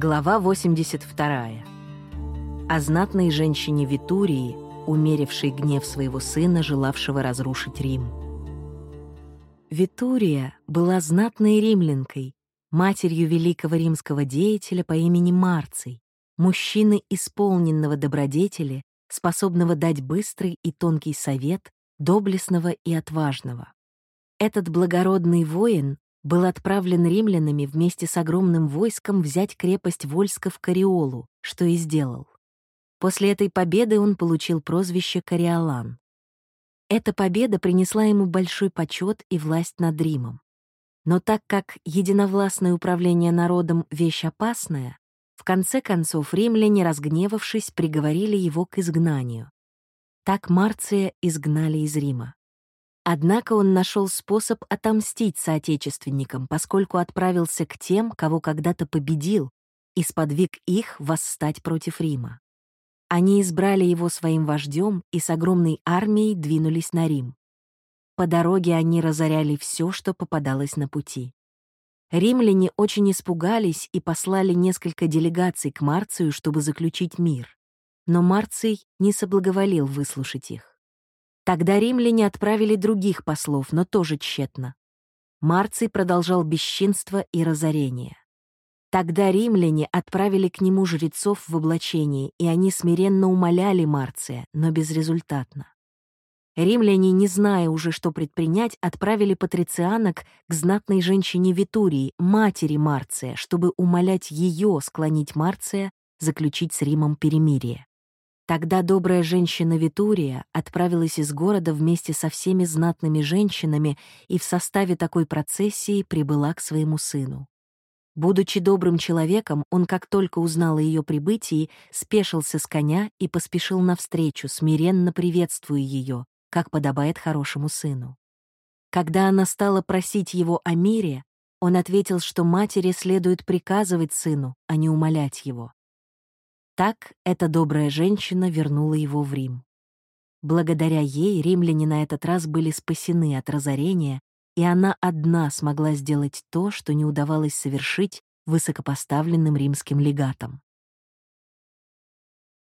Глава 82. О знатной женщине Витурии, умерившей гнев своего сына, желавшего разрушить Рим. Витурия была знатной римлянкой, матерью великого римского деятеля по имени Марций, мужчины исполненного добродетели, способного дать быстрый и тонкий совет, доблестного и отважного. Этот благородный воин был отправлен римлянами вместе с огромным войском взять крепость Вольска в Кариолу, что и сделал. После этой победы он получил прозвище Кориолан. Эта победа принесла ему большой почет и власть над Римом. Но так как единовластное управление народом — вещь опасная, в конце концов римляне, разгневавшись, приговорили его к изгнанию. Так Марция изгнали из Рима. Однако он нашел способ отомстить соотечественникам, поскольку отправился к тем, кого когда-то победил, и сподвиг их восстать против Рима. Они избрали его своим вождем и с огромной армией двинулись на Рим. По дороге они разоряли все, что попадалось на пути. Римляне очень испугались и послали несколько делегаций к Марцию, чтобы заключить мир. Но Марций не соблаговолил выслушать их. Тогда римляне отправили других послов, но тоже тщетно. Марций продолжал бесчинство и разорение. Тогда римляне отправили к нему жрецов в облачении, и они смиренно умоляли Марция, но безрезультатно. Римляне, не зная уже, что предпринять, отправили патрицианок к знатной женщине Витурии, матери Марция, чтобы умолять ее склонить Марция заключить с Римом перемирие. Тогда добрая женщина Витурия отправилась из города вместе со всеми знатными женщинами и в составе такой процессии прибыла к своему сыну. Будучи добрым человеком, он, как только узнал о ее прибытии, спешился с коня и поспешил навстречу, смиренно приветствуя ее, как подобает хорошему сыну. Когда она стала просить его о мире, он ответил, что матери следует приказывать сыну, а не умолять его. Так эта добрая женщина вернула его в Рим. Благодаря ей римляне на этот раз были спасены от разорения, и она одна смогла сделать то, что не удавалось совершить высокопоставленным римским легатам.